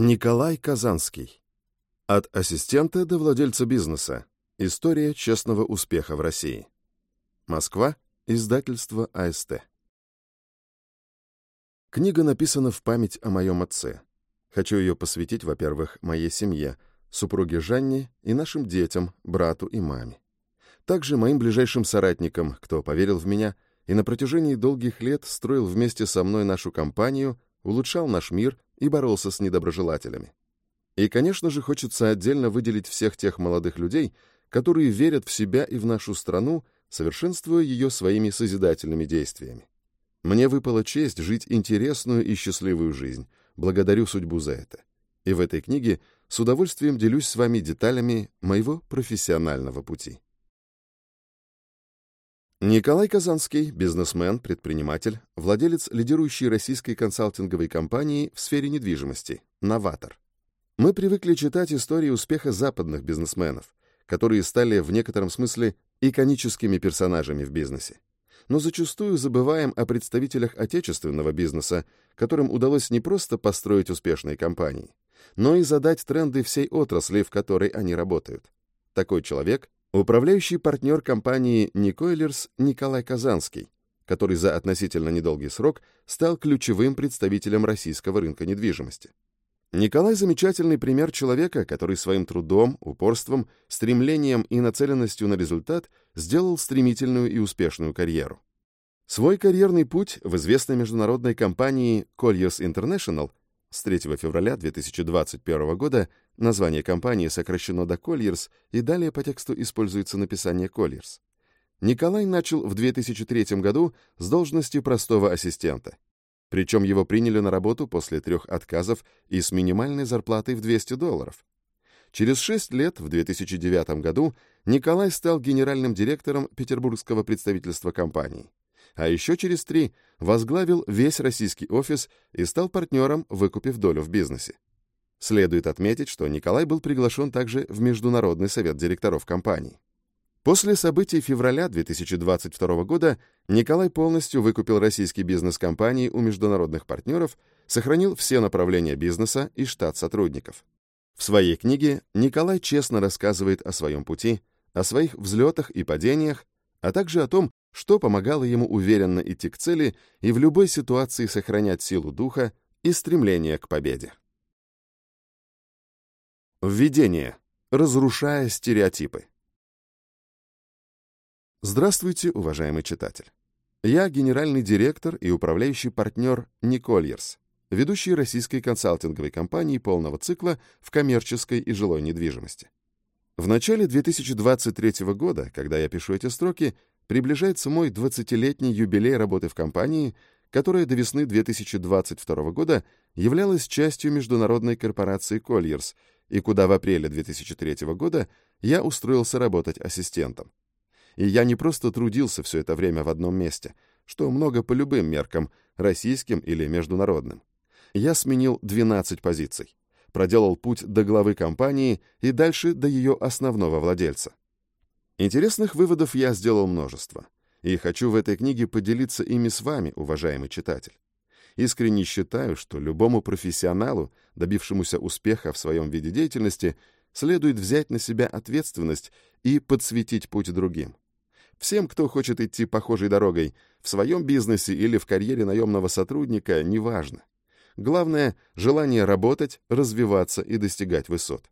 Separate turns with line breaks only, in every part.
Николай Казанский. От ассистента до владельца бизнеса. История честного успеха в России. Москва. Издательство АСТ. Книга написана в память о моем отце. Хочу ее посвятить, во-первых, моей семье, супруге Жанне и нашим детям, брату и маме. Также моим ближайшим соратникам, кто поверил в меня и на протяжении долгих лет строил вместе со мной нашу компанию, улучшал наш мир и боролся с недоброжелателями. И, конечно же, хочется отдельно выделить всех тех молодых людей, которые верят в себя и в нашу страну, совершенствуя ее своими созидательными действиями. Мне выпала честь жить интересную и счастливую жизнь. Благодарю судьбу за это. И в этой книге с удовольствием делюсь с вами деталями моего профессионального пути. Николай Казанский, бизнесмен, предприниматель, владелец лидирующей российской консалтинговой компании в сфере недвижимости «Новатор». Мы привыкли читать истории успеха западных бизнесменов, которые стали в некотором смысле иконическими персонажами в бизнесе. Но зачастую забываем о представителях отечественного бизнеса, которым удалось не просто построить успешные компании, но и задать тренды всей отрасли, в которой они работают. Такой человек Управляющий партнер компании Никойлерс Николай Казанский, который за относительно недолгий срок стал ключевым представителем российского рынка недвижимости. Николай – замечательный пример человека, который своим трудом, упорством, стремлением и нацеленностью на результат сделал стремительную и успешную карьеру. Свой карьерный путь в известной международной компании Colliers International с 3 февраля 2021 года название компании сокращено до Colliers и далее по тексту используется написание Colliers. Николай начал в 2003 году с должности простого ассистента. Причем его приняли на работу после трех отказов и с минимальной зарплатой в 200 долларов. Через шесть лет, в 2009 году, Николай стал генеральным директором петербургского представительства компании а еще через три возглавил весь российский офис и стал партнером, выкупив долю в бизнесе. Следует отметить, что Николай был приглашен также в Международный совет директоров компании. После событий февраля 2022 года Николай полностью выкупил российский бизнес компании у международных партнеров, сохранил все направления бизнеса и штат сотрудников. В своей книге Николай честно рассказывает о своем пути, о своих взлетах и падениях, а также о том, что помогало ему уверенно идти к цели и в любой ситуации сохранять силу духа и стремление к победе. Введение. Разрушая стереотипы. Здравствуйте, уважаемый читатель. Я генеральный директор и управляющий партнер Никольерс, ведущий российской консалтинговой компании полного цикла в коммерческой и жилой недвижимости. В начале 2023 года, когда я пишу эти строки, приближается мой 20-летний юбилей работы в компании, которая до весны 2022 года являлась частью международной корпорации Colliers, и куда в апреле 2003 года я устроился работать ассистентом. И я не просто трудился все это время в одном месте, что много по любым меркам, российским или международным. Я сменил 12 позиций, проделал путь до главы компании и дальше до ее основного владельца. Интересных выводов я сделал множество, и хочу в этой книге поделиться ими с вами, уважаемый читатель. Искренне считаю, что любому профессионалу, добившемуся успеха в своем виде деятельности, следует взять на себя ответственность и подсветить путь другим. Всем, кто хочет идти похожей дорогой, в своем бизнесе или в карьере наемного сотрудника, неважно. Главное — желание работать, развиваться и достигать высот.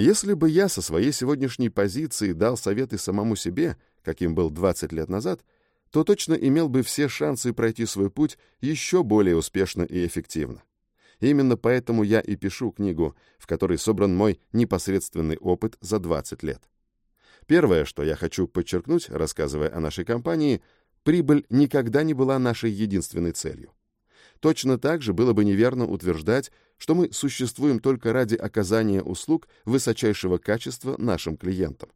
Если бы я со своей сегодняшней позиции дал советы самому себе, каким был 20 лет назад, то точно имел бы все шансы пройти свой путь еще более успешно и эффективно. Именно поэтому я и пишу книгу, в которой собран мой непосредственный опыт за 20 лет. Первое, что я хочу подчеркнуть, рассказывая о нашей компании, прибыль никогда не была нашей единственной целью. Точно так же было бы неверно утверждать, что мы существуем только ради оказания услуг высочайшего качества нашим клиентам.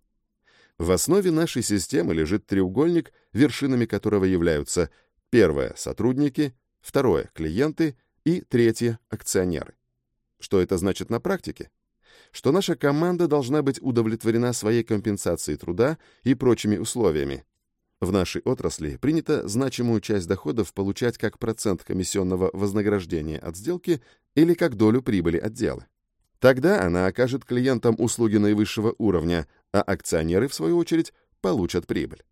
В основе нашей системы лежит треугольник, вершинами которого являются первое — сотрудники, второе — клиенты и третье — акционеры. Что это значит на практике? Что наша команда должна быть удовлетворена своей компенсацией труда и прочими условиями, в нашей отрасли принято значимую часть доходов получать как процент комиссионного вознаграждения от сделки или как долю прибыли отдела. Тогда она окажет клиентам услуги наивысшего уровня, а акционеры, в свою очередь, получат прибыль.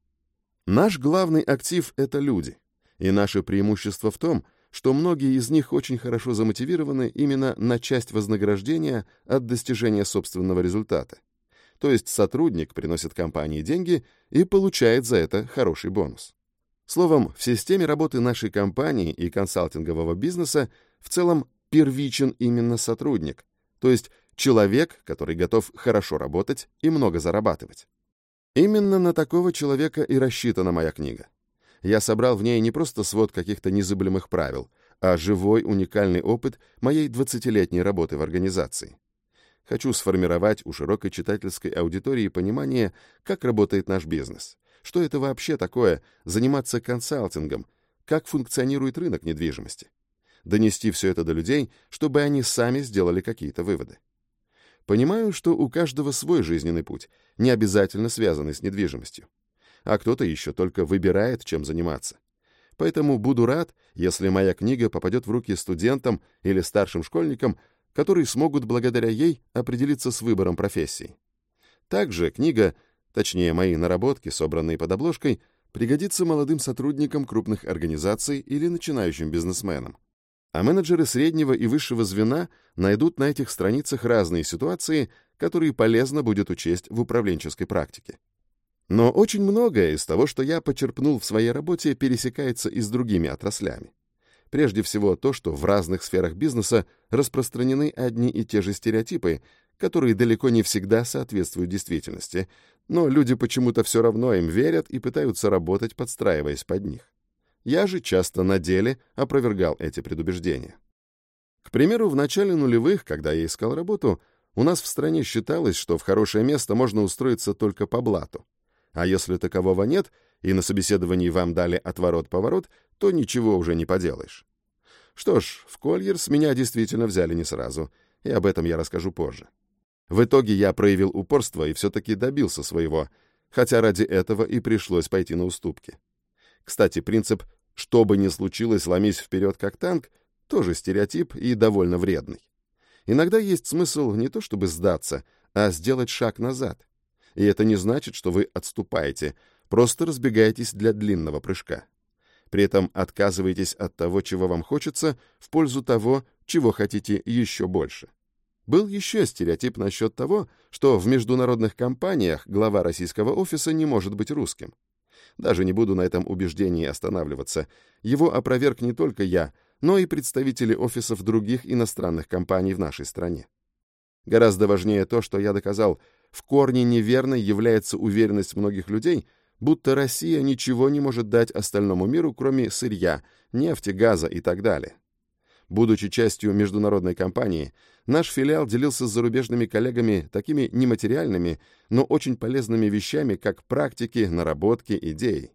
Наш главный актив — это люди, и наше преимущество в том, что многие из них очень хорошо замотивированы именно на часть вознаграждения от достижения собственного результата. То есть сотрудник приносит компании деньги и получает за это хороший бонус. Словом, в системе работы нашей компании и консалтингового бизнеса в целом первичен именно сотрудник, то есть человек, который готов хорошо работать и много зарабатывать. Именно на такого человека и рассчитана моя книга. Я собрал в ней не просто свод каких-то незыблемых правил, а живой уникальный опыт моей 20-летней работы в организации. Хочу сформировать у широкой читательской аудитории понимание, как работает наш бизнес, что это вообще такое заниматься консалтингом, как функционирует рынок недвижимости. Донести все это до людей, чтобы они сами сделали какие-то выводы. Понимаю, что у каждого свой жизненный путь, не обязательно связанный с недвижимостью. А кто-то еще только выбирает, чем заниматься. Поэтому буду рад, если моя книга попадет в руки студентам или старшим школьникам, которые смогут благодаря ей определиться с выбором профессии. Также книга, точнее мои наработки, собранные под обложкой, пригодится молодым сотрудникам крупных организаций или начинающим бизнесменам. А менеджеры среднего и высшего звена найдут на этих страницах разные ситуации, которые полезно будет учесть в управленческой практике. Но очень многое из того, что я почерпнул в своей работе, пересекается и с другими отраслями. Прежде всего то, что в разных сферах бизнеса распространены одни и те же стереотипы, которые далеко не всегда соответствуют действительности, но люди почему-то все равно им верят и пытаются работать, подстраиваясь под них. Я же часто на деле опровергал эти предубеждения. К примеру, в начале нулевых, когда я искал работу, у нас в стране считалось, что в хорошее место можно устроиться только по блату. А если такового нет, и на собеседовании вам дали отворот-поворот, то ничего уже не поделаешь. Что ж, в Кольерс меня действительно взяли не сразу, и об этом я расскажу позже. В итоге я проявил упорство и все-таки добился своего, хотя ради этого и пришлось пойти на уступки. Кстати, принцип «что бы ни случилось, ломись вперед как танк» тоже стереотип и довольно вредный. Иногда есть смысл не то чтобы сдаться, а сделать шаг назад. И это не значит, что вы отступаете, просто разбегаетесь для длинного прыжка. При этом отказываетесь от того, чего вам хочется, в пользу того, чего хотите еще больше. Был еще стереотип насчет того, что в международных компаниях глава российского офиса не может быть русским. Даже не буду на этом убеждении останавливаться. Его опроверг не только я, но и представители офисов других иностранных компаний в нашей стране. Гораздо важнее то, что я доказал, в корне неверной является уверенность многих людей, будто Россия ничего не может дать остальному миру, кроме сырья, нефти, газа и так далее. Будучи частью международной компании, наш филиал делился с зарубежными коллегами такими нематериальными, но очень полезными вещами, как практики, наработки, идеи.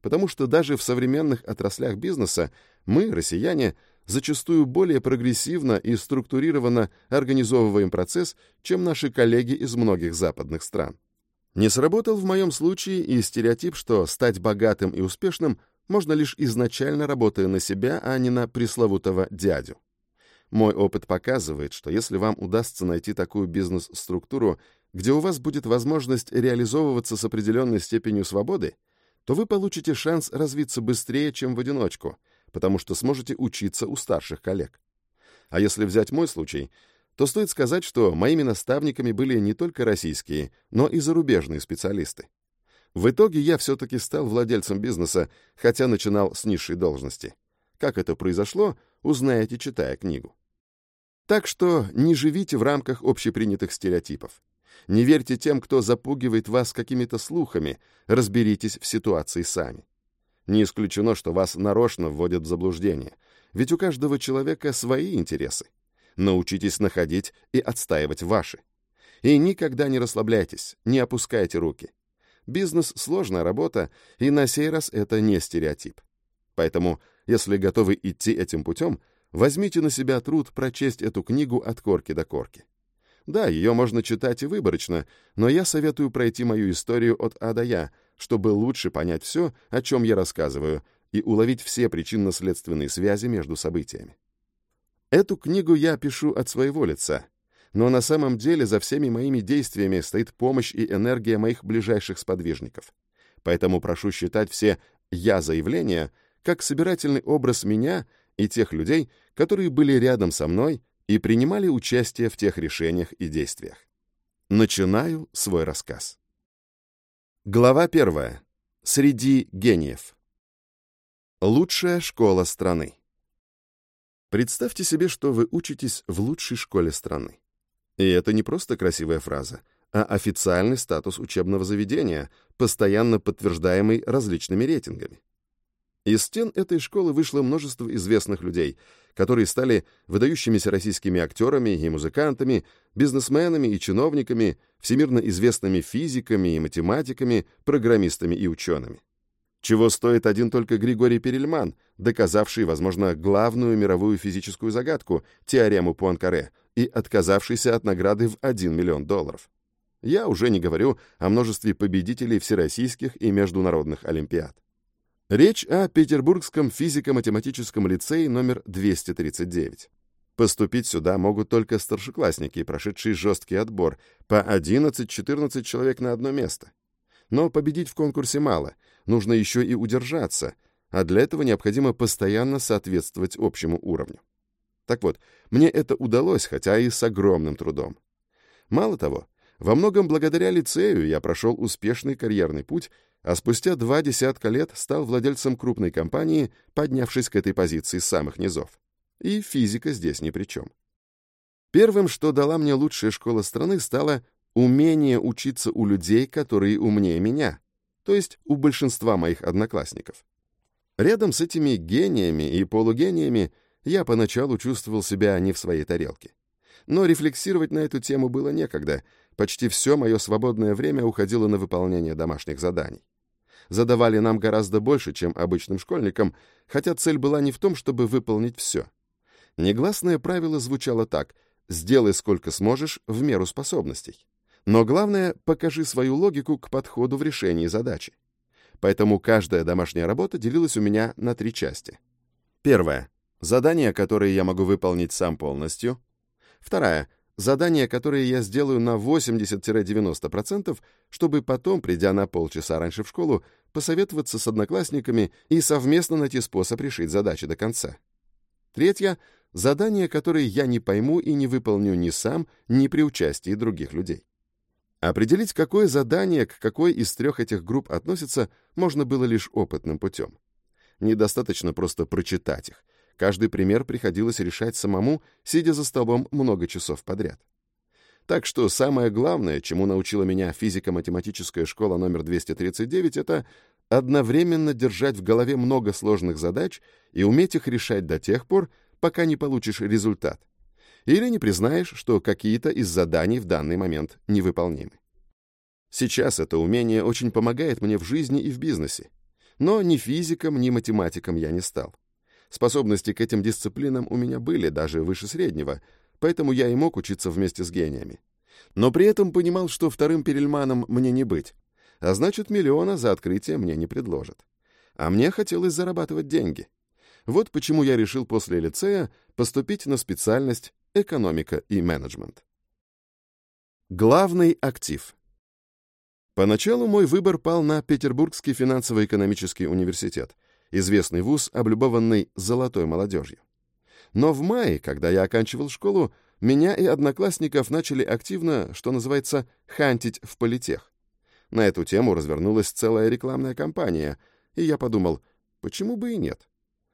Потому что даже в современных отраслях бизнеса мы, россияне, зачастую более прогрессивно и структурированно организовываем процесс, чем наши коллеги из многих западных стран. Не сработал в моем случае и стереотип, что стать богатым и успешным можно лишь изначально работая на себя, а не на пресловутого дядю. Мой опыт показывает, что если вам удастся найти такую бизнес-структуру, где у вас будет возможность реализовываться с определенной степенью свободы, то вы получите шанс развиться быстрее, чем в одиночку, потому что сможете учиться у старших коллег. А если взять мой случай, то стоит сказать, что моими наставниками были не только российские, но и зарубежные специалисты. В итоге я все-таки стал владельцем бизнеса, хотя начинал с низшей должности. Как это произошло, узнаете, читая книгу. Так что не живите в рамках общепринятых стереотипов. Не верьте тем, кто запугивает вас какими-то слухами, разберитесь в ситуации сами. Не исключено, что вас нарочно вводят в заблуждение, ведь у каждого человека свои интересы. Научитесь находить и отстаивать ваши. И никогда не расслабляйтесь, не опускайте руки. Бизнес — сложная работа, и на сей раз это не стереотип. Поэтому, если готовы идти этим путем, возьмите на себя труд прочесть эту книгу от корки до корки. Да, ее можно читать и выборочно, но я советую пройти мою историю от А до Я, чтобы лучше понять все, о чем я рассказываю, и уловить все причинно-следственные связи между событиями. Эту книгу я пишу от своего лица, но на самом деле за всеми моими действиями стоит помощь и энергия моих ближайших сподвижников. Поэтому прошу считать все «я-заявления» как собирательный образ меня и тех людей, которые были рядом со мной и принимали участие в тех решениях и действиях. Начинаю свой рассказ. Глава первая. Среди гениев. Лучшая школа страны. Представьте себе, что вы учитесь в лучшей школе страны. И это не просто красивая фраза, а официальный статус учебного заведения, постоянно подтверждаемый различными рейтингами. Из стен этой школы вышло множество известных людей, которые стали выдающимися российскими актерами и музыкантами, бизнесменами и чиновниками, всемирно известными физиками и математиками, программистами и учеными. Чего стоит один только Григорий Перельман, доказавший, возможно, главную мировую физическую загадку, теорему Пуанкаре, и отказавшийся от награды в 1 миллион долларов. Я уже не говорю о множестве победителей всероссийских и международных олимпиад. Речь о Петербургском физико-математическом лицее номер 239. Поступить сюда могут только старшеклассники, прошедшие жесткий отбор, по 11-14 человек на одно место. Но победить в конкурсе мало, нужно еще и удержаться, а для этого необходимо постоянно соответствовать общему уровню. Так вот, мне это удалось, хотя и с огромным трудом. Мало того, во многом благодаря лицею я прошел успешный карьерный путь, а спустя два десятка лет стал владельцем крупной компании, поднявшись к этой позиции с самых низов. И физика здесь ни при чем. Первым, что дала мне лучшая школа страны, стало умение учиться у людей, которые умнее меня, то есть у большинства моих одноклассников. Рядом с этими гениями и полугениями я поначалу чувствовал себя не в своей тарелке. Но рефлексировать на эту тему было некогда, почти все мое свободное время уходило на выполнение домашних заданий. Задавали нам гораздо больше, чем обычным школьникам, хотя цель была не в том, чтобы выполнить все. Негласное правило звучало так «сделай сколько сможешь в меру способностей». Но главное, покажи свою логику к подходу в решении задачи. Поэтому каждая домашняя работа делилась у меня на три части. Первое. Задания, которые я могу выполнить сам полностью. Вторая. Задания, которые я сделаю на 80-90%, чтобы потом, придя на полчаса раньше в школу, посоветоваться с одноклассниками и совместно найти способ решить задачи до конца. Третье — задания, которые я не пойму и не выполню ни сам, ни при участии других людей. Определить, какое задание к какой из трех этих групп относится, можно было лишь опытным путем. Недостаточно просто прочитать их. Каждый пример приходилось решать самому, сидя за столом много часов подряд. Так что самое главное, чему научила меня физико-математическая школа номер 239, это одновременно держать в голове много сложных задач и уметь их решать до тех пор, пока не получишь результат. Или не признаешь, что какие-то из заданий в данный момент невыполнимы. Сейчас это умение очень помогает мне в жизни и в бизнесе. Но ни физиком, ни математиком я не стал. Способности к этим дисциплинам у меня были даже выше среднего, поэтому я и мог учиться вместе с гениями. Но при этом понимал, что вторым Перельманом мне не быть, а значит, миллиона за открытие мне не предложат. А мне хотелось зарабатывать деньги. Вот почему я решил после лицея поступить на специальность экономика и менеджмент. Главный актив. Поначалу мой выбор пал на Петербургский финансово-экономический университет, известный вуз, облюбованный золотой молодежью. Но в мае, когда я оканчивал школу, меня и одноклассников начали активно, что называется, хантить в политех. На эту тему развернулась целая рекламная кампания, и я подумал, почему бы и нет?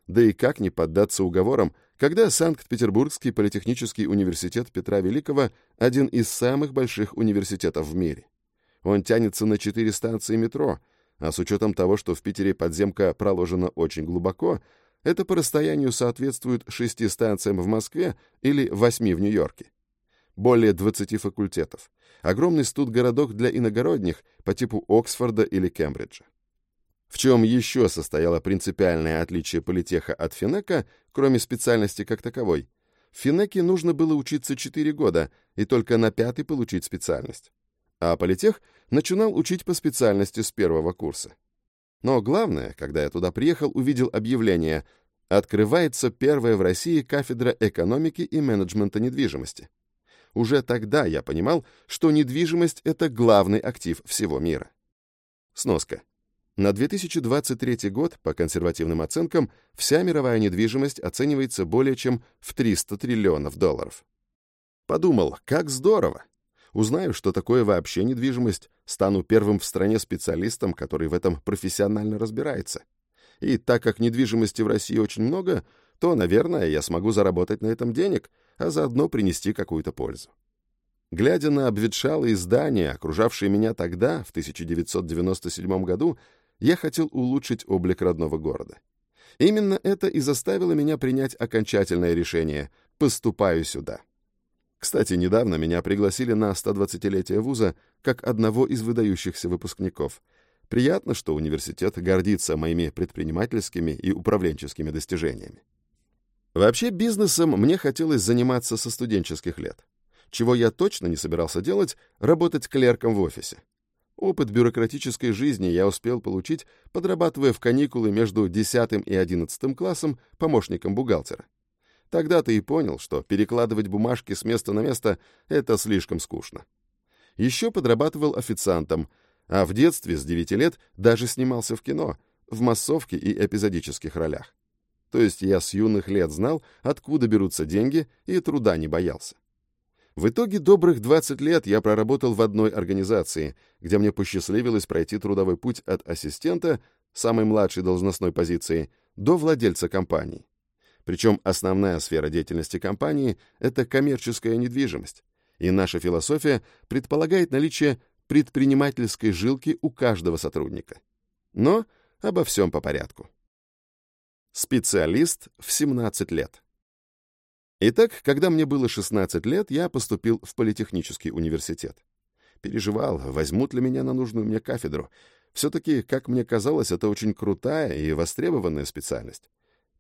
Да и как не поддаться уговорам, когда Санкт-Петербургский политехнический университет Петра Великого один из самых больших университетов в мире. Он тянется на четыре станции метро, а с учетом того, что в Питере подземка проложена очень глубоко, это по расстоянию соответствует шести станциям в Москве или восьми в Нью-Йорке. Более 20 факультетов. Огромный студ-городок для иногородних по типу Оксфорда или Кембриджа. В чем еще состояло принципиальное отличие политеха от Финека, кроме специальности как таковой? В Финеке нужно было учиться 4 года и только на пятый получить специальность. А политех начинал учить по специальности с первого курса. Но главное, когда я туда приехал, увидел объявление Открывается первая в России кафедра экономики и менеджмента недвижимости. Уже тогда я понимал, что недвижимость – это главный актив всего мира. Сноска. На 2023 год, по консервативным оценкам, вся мировая недвижимость оценивается более чем в 300 триллионов долларов. Подумал, как здорово! Узнаю, что такое вообще недвижимость, стану первым в стране специалистом, который в этом профессионально разбирается. И так как недвижимости в России очень много, то, наверное, я смогу заработать на этом денег, а заодно принести какую-то пользу. Глядя на обветшалые здания, окружавшие меня тогда, в 1997 году, я хотел улучшить облик родного города. Именно это и заставило меня принять окончательное решение – поступаю сюда. Кстати, недавно меня пригласили на 120-летие вуза как одного из выдающихся выпускников. Приятно, что университет гордится моими предпринимательскими и управленческими достижениями. Вообще бизнесом мне хотелось заниматься со студенческих лет. Чего я точно не собирался делать — работать клерком в офисе. Опыт бюрократической жизни я успел получить, подрабатывая в каникулы между 10 и 11 классом помощником бухгалтера. Тогда ты и понял, что перекладывать бумажки с места на место — это слишком скучно. Еще подрабатывал официантом, а в детстве с 9 лет даже снимался в кино, в массовке и эпизодических ролях. То есть я с юных лет знал, откуда берутся деньги, и труда не боялся. В итоге добрых 20 лет я проработал в одной организации, где мне посчастливилось пройти трудовой путь от ассистента, самой младшей должностной позиции, до владельца компании. Причем основная сфера деятельности компании – это коммерческая недвижимость, и наша философия предполагает наличие предпринимательской жилки у каждого сотрудника. Но обо всем по порядку. Специалист в 17 лет. Итак, когда мне было 16 лет, я поступил в Политехнический университет. Переживал, возьмут ли меня на нужную мне кафедру. Все-таки, как мне казалось, это очень крутая и востребованная специальность.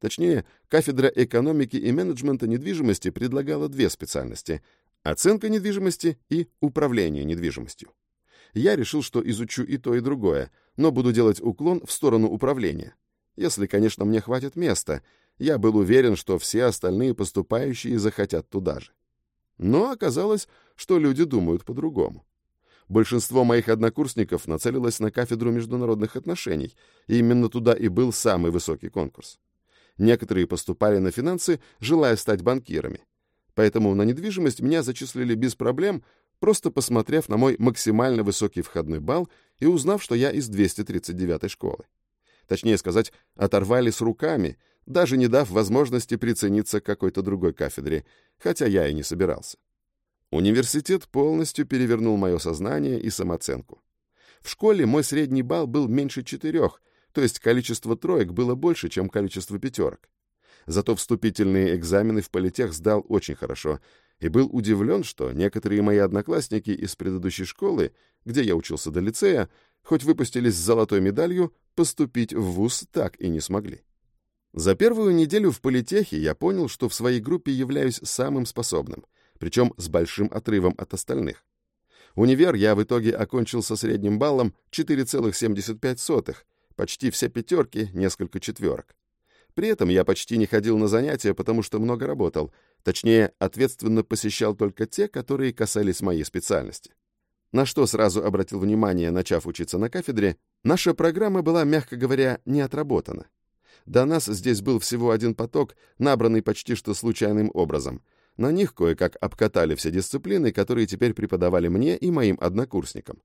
Точнее, кафедра экономики и менеджмента недвижимости предлагала две специальности – оценка недвижимости и управление недвижимостью. Я решил, что изучу и то, и другое, но буду делать уклон в сторону управления. Если, конечно, мне хватит места. Я был уверен, что все остальные поступающие захотят туда же. Но оказалось, что люди думают по-другому. Большинство моих однокурсников нацелилось на кафедру международных отношений, и именно туда и был самый высокий конкурс. Некоторые поступали на финансы, желая стать банкирами. Поэтому на недвижимость меня зачислили без проблем, просто посмотрев на мой максимально высокий входной балл и узнав, что я из 239 школы. Точнее сказать, оторвали с руками, даже не дав возможности прицениться к какой-то другой кафедре, хотя я и не собирался. Университет полностью перевернул мое сознание и самооценку. В школе мой средний балл был меньше четырех, то есть количество троек было больше, чем количество пятерок. Зато вступительные экзамены в политех сдал очень хорошо и был удивлен, что некоторые мои одноклассники из предыдущей школы, где я учился до лицея, хоть выпустились с золотой медалью, поступить в ВУЗ так и не смогли. За первую неделю в политехе я понял, что в своей группе являюсь самым способным, причем с большим отрывом от остальных. Универ я в итоге окончил со средним баллом 4,75, почти все пятерки, несколько четверок. При этом я почти не ходил на занятия, потому что много работал, точнее, ответственно посещал только те, которые касались моей специальности. На что сразу обратил внимание, начав учиться на кафедре, наша программа была, мягко говоря, не отработана. До нас здесь был всего один поток, набранный почти что случайным образом. На них кое-как обкатали все дисциплины, которые теперь преподавали мне и моим однокурсникам.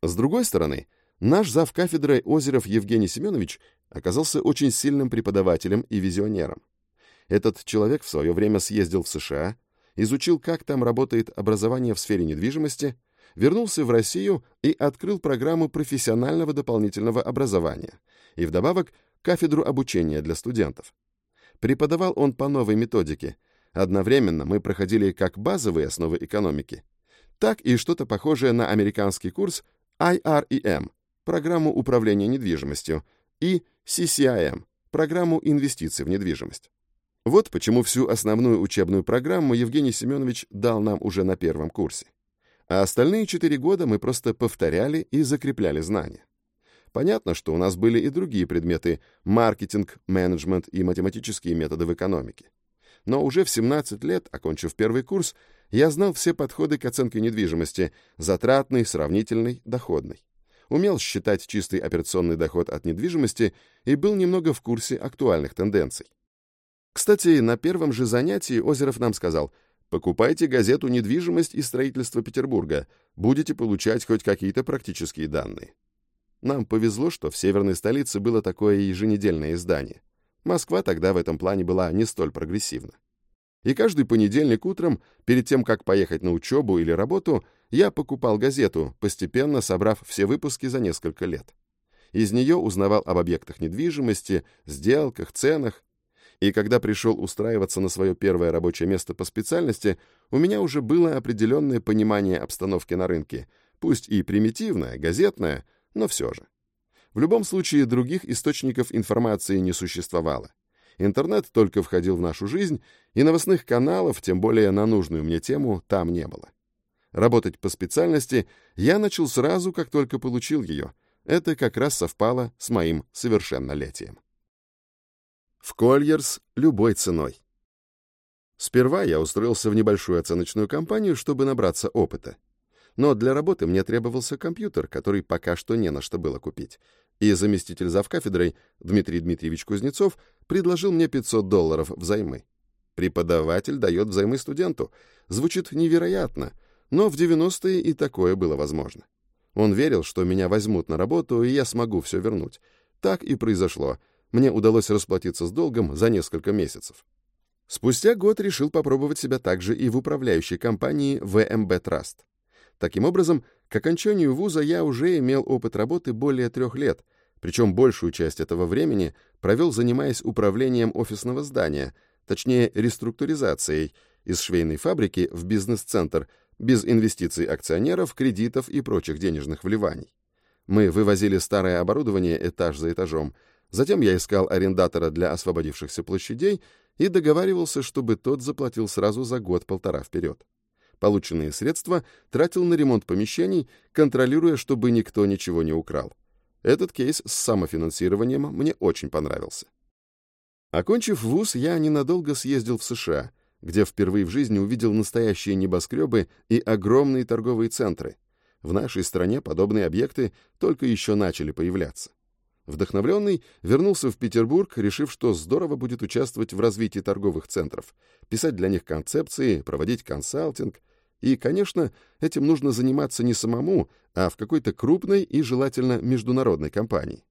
С другой стороны, Наш зав кафедрой Озеров Евгений Семенович оказался очень сильным преподавателем и визионером. Этот человек в свое время съездил в США, изучил, как там работает образование в сфере недвижимости, вернулся в Россию и открыл программу профессионального дополнительного образования и вдобавок кафедру обучения для студентов. Преподавал он по новой методике. Одновременно мы проходили как базовые основы экономики, так и что-то похожее на американский курс IREM программу управления недвижимостью, и CCIM, программу инвестиций в недвижимость. Вот почему всю основную учебную программу Евгений Семенович дал нам уже на первом курсе. А остальные четыре года мы просто повторяли и закрепляли знания. Понятно, что у нас были и другие предметы – маркетинг, менеджмент и математические методы в экономике. Но уже в 17 лет, окончив первый курс, я знал все подходы к оценке недвижимости – затратный, сравнительный, доходный. Умел считать чистый операционный доход от недвижимости и был немного в курсе актуальных тенденций. Кстати, на первом же занятии Озеров нам сказал – Покупайте газету «Недвижимость и строительство Петербурга». Будете получать хоть какие-то практические данные. Нам повезло, что в северной столице было такое еженедельное издание. Москва тогда в этом плане была не столь прогрессивна. И каждый понедельник утром, перед тем, как поехать на учебу или работу, я покупал газету, постепенно собрав все выпуски за несколько лет. Из нее узнавал об объектах недвижимости, сделках, ценах, и когда пришел устраиваться на свое первое рабочее место по специальности, у меня уже было определенное понимание обстановки на рынке, пусть и примитивное, газетное, но все же. В любом случае, других источников информации не существовало. Интернет только входил в нашу жизнь, и новостных каналов, тем более на нужную мне тему, там не было. Работать по специальности я начал сразу, как только получил ее. Это как раз совпало с моим совершеннолетием. В Кольерс любой ценой. Сперва я устроился в небольшую оценочную компанию, чтобы набраться опыта. Но для работы мне требовался компьютер, который пока что не на что было купить. И заместитель завкафедрой Дмитрий Дмитриевич Кузнецов предложил мне 500 долларов взаймы. Преподаватель дает взаймы студенту. Звучит невероятно, но в 90-е и такое было возможно. Он верил, что меня возьмут на работу, и я смогу все вернуть. Так и произошло — мне удалось расплатиться с долгом за несколько месяцев. Спустя год решил попробовать себя также и в управляющей компании VMB Trust. Таким образом, к окончанию вуза я уже имел опыт работы более трех лет, причем большую часть этого времени провел, занимаясь управлением офисного здания, точнее реструктуризацией, из швейной фабрики в бизнес-центр, без инвестиций акционеров, кредитов и прочих денежных вливаний. Мы вывозили старое оборудование этаж за этажом, Затем я искал арендатора для освободившихся площадей и договаривался, чтобы тот заплатил сразу за год-полтора вперед. Полученные средства тратил на ремонт помещений, контролируя, чтобы никто ничего не украл. Этот кейс с самофинансированием мне очень понравился. Окончив вуз, я ненадолго съездил в США, где впервые в жизни увидел настоящие небоскребы и огромные торговые центры. В нашей стране подобные объекты только еще начали появляться. Вдохновленный, вернулся в Петербург, решив, что здорово будет участвовать в развитии торговых центров, писать для них концепции, проводить консалтинг. И, конечно, этим нужно заниматься не самому, а в какой-то крупной и, желательно, международной компании.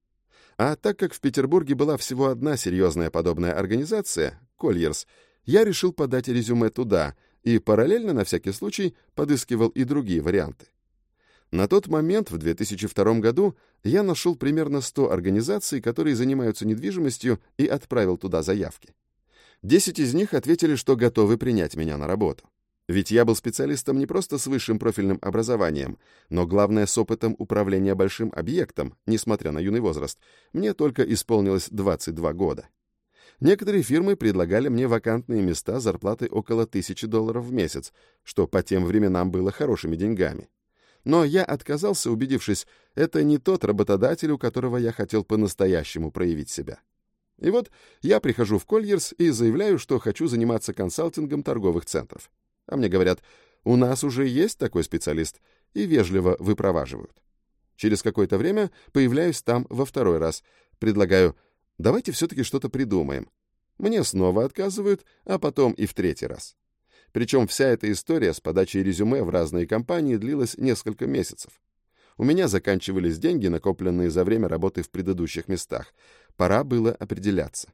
А так как в Петербурге была всего одна серьезная подобная организация, Кольерс, я решил подать резюме туда и параллельно, на всякий случай, подыскивал и другие варианты. На тот момент, в 2002 году, я нашел примерно 100 организаций, которые занимаются недвижимостью, и отправил туда заявки. Десять из них ответили, что готовы принять меня на работу. Ведь я был специалистом не просто с высшим профильным образованием, но главное с опытом управления большим объектом, несмотря на юный возраст. Мне только исполнилось 22 года. Некоторые фирмы предлагали мне вакантные места зарплатой около тысячи долларов в месяц, что по тем временам было хорошими деньгами. Но я отказался, убедившись, это не тот работодатель, у которого я хотел по-настоящему проявить себя. И вот я прихожу в Кольерс и заявляю, что хочу заниматься консалтингом торговых центров. А мне говорят, у нас уже есть такой специалист, и вежливо выпроваживают. Через какое-то время появляюсь там во второй раз. Предлагаю, давайте все-таки что-то придумаем. Мне снова отказывают, а потом и в третий раз. Причем вся эта история с подачей резюме в разные компании длилась несколько месяцев. У меня заканчивались деньги, накопленные за время работы в предыдущих местах. Пора было определяться.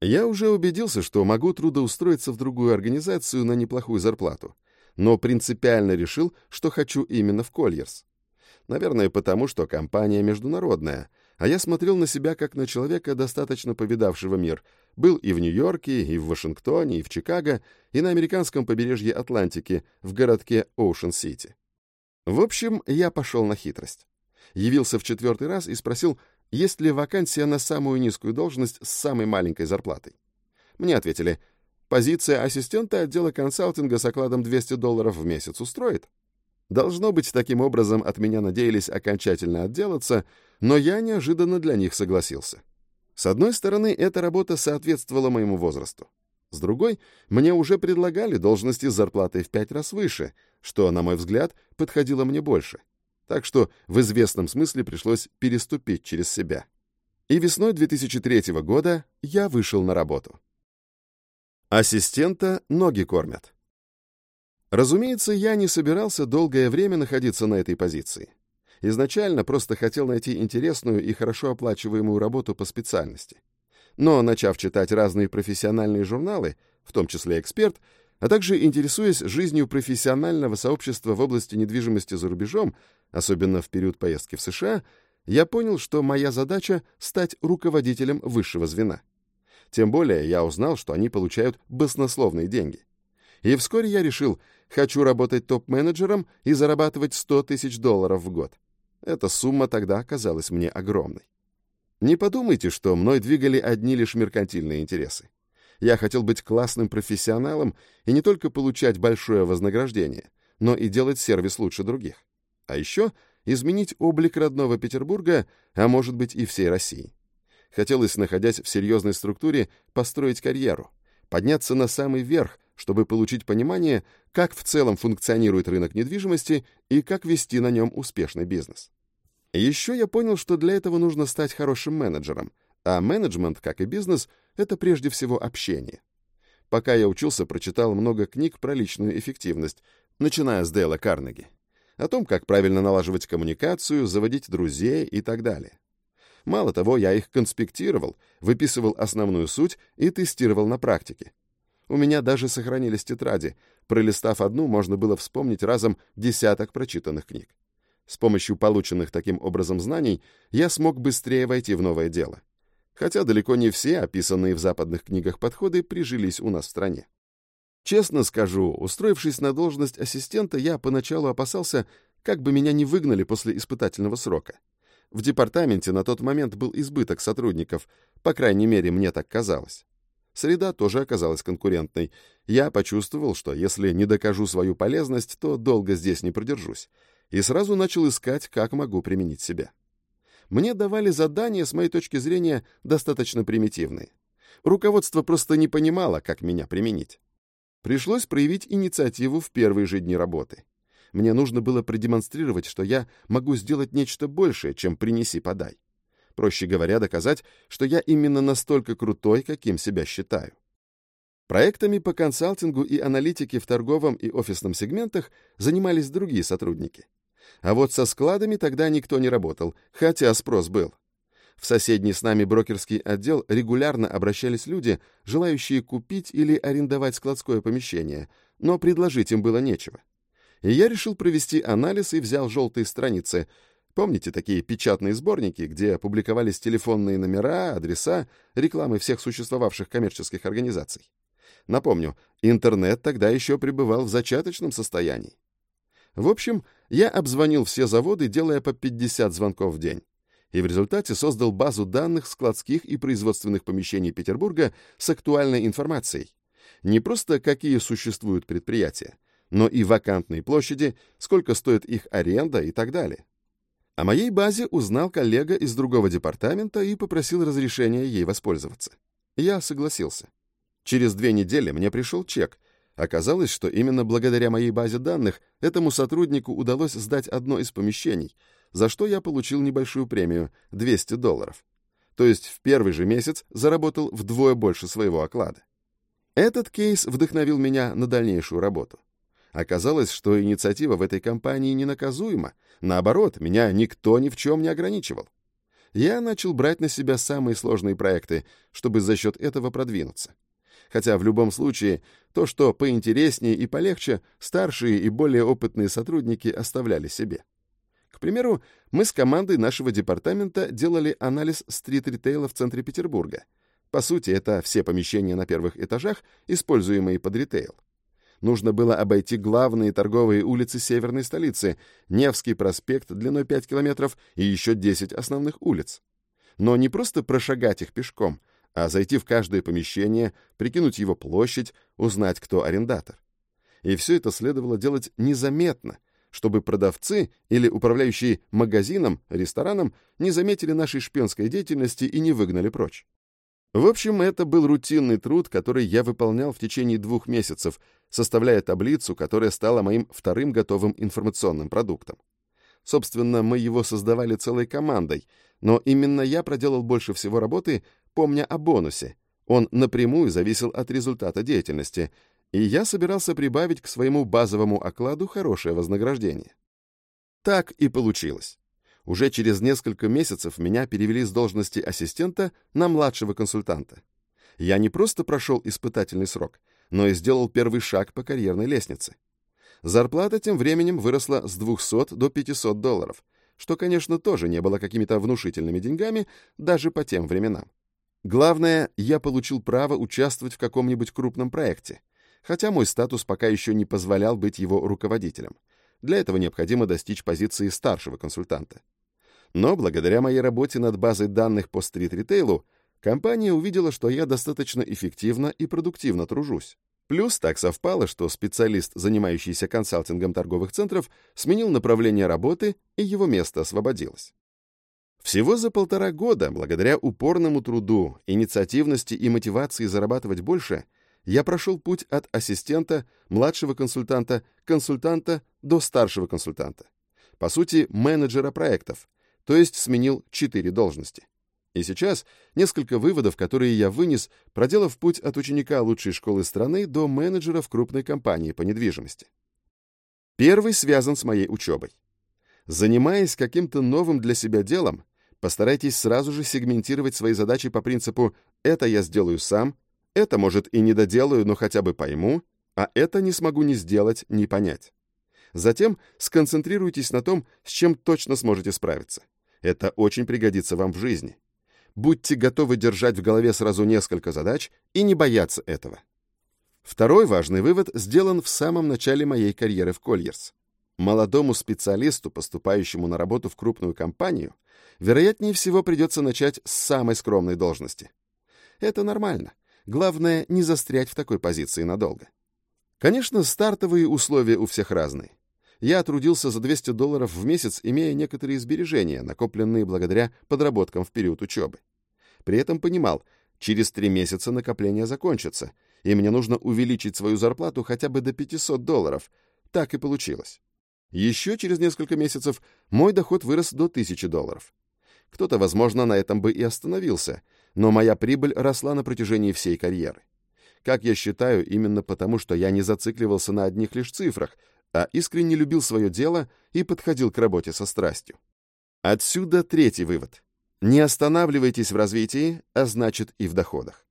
Я уже убедился, что могу трудоустроиться в другую организацию на неплохую зарплату, но принципиально решил, что хочу именно в Кольерс. Наверное, потому что компания международная, а я смотрел на себя как на человека, достаточно повидавшего мир. Был и в Нью-Йорке, и в Вашингтоне, и в Чикаго, и на американском побережье Атлантики, в городке Оушен-Сити. В общем, я пошел на хитрость. Явился в четвертый раз и спросил, есть ли вакансия на самую низкую должность с самой маленькой зарплатой. Мне ответили, позиция ассистента отдела консалтинга с окладом 200 долларов в месяц устроит. Должно быть, таким образом от меня надеялись окончательно отделаться, но я неожиданно для них согласился. С одной стороны, эта работа соответствовала моему возрасту. С другой, мне уже предлагали должности с зарплатой в пять раз выше, что, на мой взгляд, подходило мне больше. Так что в известном смысле пришлось переступить через себя. И весной 2003 года я вышел на работу. Ассистента ноги кормят. Разумеется, я не собирался долгое время находиться на этой позиции. Изначально просто хотел найти интересную и хорошо оплачиваемую работу по специальности. Но, начав читать разные профессиональные журналы, в том числе «Эксперт», а также интересуясь жизнью профессионального сообщества в области недвижимости за рубежом, особенно в период поездки в США, я понял, что моя задача — стать руководителем высшего звена. Тем более я узнал, что они получают баснословные деньги. И вскоре я решил, хочу работать топ-менеджером и зарабатывать 100 тысяч долларов в год. Эта сумма тогда оказалась мне огромной. Не подумайте, что мной двигали одни лишь меркантильные интересы. Я хотел быть классным профессионалом и не только получать большое вознаграждение, но и делать сервис лучше других. А еще изменить облик родного Петербурга, а может быть и всей России. Хотелось, находясь в серьезной структуре, построить карьеру, подняться на самый верх, чтобы получить понимание, как в целом функционирует рынок недвижимости и как вести на нем успешный бизнес. Еще я понял, что для этого нужно стать хорошим менеджером, а менеджмент, как и бизнес, это прежде всего общение. Пока я учился, прочитал много книг про личную эффективность, начиная с Дейла Карнеги, о том, как правильно налаживать коммуникацию, заводить друзей и так далее. Мало того, я их конспектировал, выписывал основную суть и тестировал на практике. У меня даже сохранились тетради. Пролистав одну, можно было вспомнить разом десяток прочитанных книг. С помощью полученных таким образом знаний я смог быстрее войти в новое дело. Хотя далеко не все описанные в западных книгах подходы прижились у нас в стране. Честно скажу, устроившись на должность ассистента, я поначалу опасался, как бы меня не выгнали после испытательного срока. В департаменте на тот момент был избыток сотрудников, по крайней мере, мне так казалось. Среда тоже оказалась конкурентной. Я почувствовал, что если не докажу свою полезность, то долго здесь не продержусь. И сразу начал искать, как могу применить себя. Мне давали задания, с моей точки зрения, достаточно примитивные. Руководство просто не понимало, как меня применить. Пришлось проявить инициативу в первые же дни работы. Мне нужно было продемонстрировать, что я могу сделать нечто большее, чем «принеси-подай». Проще говоря, доказать, что я именно настолько крутой, каким себя считаю. Проектами по консалтингу и аналитике в торговом и офисном сегментах занимались другие сотрудники. А вот со складами тогда никто не работал, хотя спрос был. В соседний с нами брокерский отдел регулярно обращались люди, желающие купить или арендовать складское помещение, но предложить им было нечего. И я решил провести анализ и взял желтые страницы, Помните такие печатные сборники, где публиковались телефонные номера, адреса, рекламы всех существовавших коммерческих организаций? Напомню, интернет тогда еще пребывал в зачаточном состоянии. В общем, я обзвонил все заводы, делая по 50 звонков в день. И в результате создал базу данных складских и производственных помещений Петербурга с актуальной информацией. Не просто какие существуют предприятия, но и вакантные площади, сколько стоит их аренда и так далее. О моей базе узнал коллега из другого департамента и попросил разрешения ей воспользоваться. Я согласился. Через две недели мне пришел чек. Оказалось, что именно благодаря моей базе данных этому сотруднику удалось сдать одно из помещений, за что я получил небольшую премию — 200 долларов. То есть в первый же месяц заработал вдвое больше своего оклада. Этот кейс вдохновил меня на дальнейшую работу. Оказалось, что инициатива в этой компании ненаказуема. Наоборот, меня никто ни в чем не ограничивал. Я начал брать на себя самые сложные проекты, чтобы за счет этого продвинуться. Хотя в любом случае, то, что поинтереснее и полегче, старшие и более опытные сотрудники оставляли себе. К примеру, мы с командой нашего департамента делали анализ стрит-ритейла в центре Петербурга. По сути, это все помещения на первых этажах, используемые под ритейл нужно было обойти главные торговые улицы северной столицы, Невский проспект длиной 5 километров и еще 10 основных улиц. Но не просто прошагать их пешком, а зайти в каждое помещение, прикинуть его площадь, узнать, кто арендатор. И все это следовало делать незаметно, чтобы продавцы или управляющие магазином, рестораном не заметили нашей шпионской деятельности и не выгнали прочь. В общем, это был рутинный труд, который я выполнял в течение двух месяцев, составляя таблицу, которая стала моим вторым готовым информационным продуктом. Собственно, мы его создавали целой командой, но именно я проделал больше всего работы, помня о бонусе. Он напрямую зависел от результата деятельности, и я собирался прибавить к своему базовому окладу хорошее вознаграждение. Так и получилось уже через несколько месяцев меня перевели с должности ассистента на младшего консультанта. Я не просто прошел испытательный срок, но и сделал первый шаг по карьерной лестнице. Зарплата тем временем выросла с 200 до 500 долларов, что, конечно, тоже не было какими-то внушительными деньгами даже по тем временам. Главное, я получил право участвовать в каком-нибудь крупном проекте, хотя мой статус пока еще не позволял быть его руководителем. Для этого необходимо достичь позиции старшего консультанта. Но благодаря моей работе над базой данных по стрит-ритейлу, компания увидела, что я достаточно эффективно и продуктивно тружусь. Плюс так совпало, что специалист, занимающийся консалтингом торговых центров, сменил направление работы, и его место освободилось. Всего за полтора года, благодаря упорному труду, инициативности и мотивации зарабатывать больше, я прошел путь от ассистента, младшего консультанта, консультанта до старшего консультанта. По сути, менеджера проектов, то есть сменил четыре должности. И сейчас несколько выводов, которые я вынес, проделав путь от ученика лучшей школы страны до менеджера в крупной компании по недвижимости. Первый связан с моей учебой. Занимаясь каким-то новым для себя делом, постарайтесь сразу же сегментировать свои задачи по принципу «это я сделаю сам», «это, может, и не доделаю, но хотя бы пойму», а «это не смогу ни сделать, ни понять». Затем сконцентрируйтесь на том, с чем точно сможете справиться. Это очень пригодится вам в жизни. Будьте готовы держать в голове сразу несколько задач и не бояться этого. Второй важный вывод сделан в самом начале моей карьеры в Кольерс. Молодому специалисту, поступающему на работу в крупную компанию, вероятнее всего придется начать с самой скромной должности. Это нормально. Главное, не застрять в такой позиции надолго. Конечно, стартовые условия у всех разные. Я трудился за 200 долларов в месяц, имея некоторые сбережения, накопленные благодаря подработкам в период учебы. При этом понимал, через три месяца накопления закончатся, и мне нужно увеличить свою зарплату хотя бы до 500 долларов. Так и получилось. Еще через несколько месяцев мой доход вырос до 1000 долларов. Кто-то, возможно, на этом бы и остановился, но моя прибыль росла на протяжении всей карьеры. Как я считаю, именно потому, что я не зацикливался на одних лишь цифрах, а искренне любил свое дело и подходил к работе со страстью. Отсюда третий вывод. Не останавливайтесь в развитии, а значит и в доходах.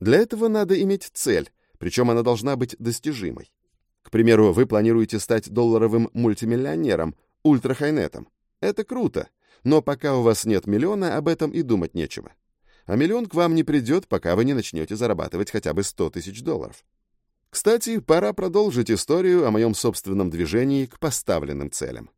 Для этого надо иметь цель, причем она должна быть достижимой. К примеру, вы планируете стать долларовым мультимиллионером, ультрахайнетом. Это круто, но пока у вас нет миллиона, об этом и думать нечего. А миллион к вам не придет, пока вы не начнете зарабатывать хотя бы 100 тысяч долларов. Кстати, пора продолжить историю о моем собственном движении к поставленным целям.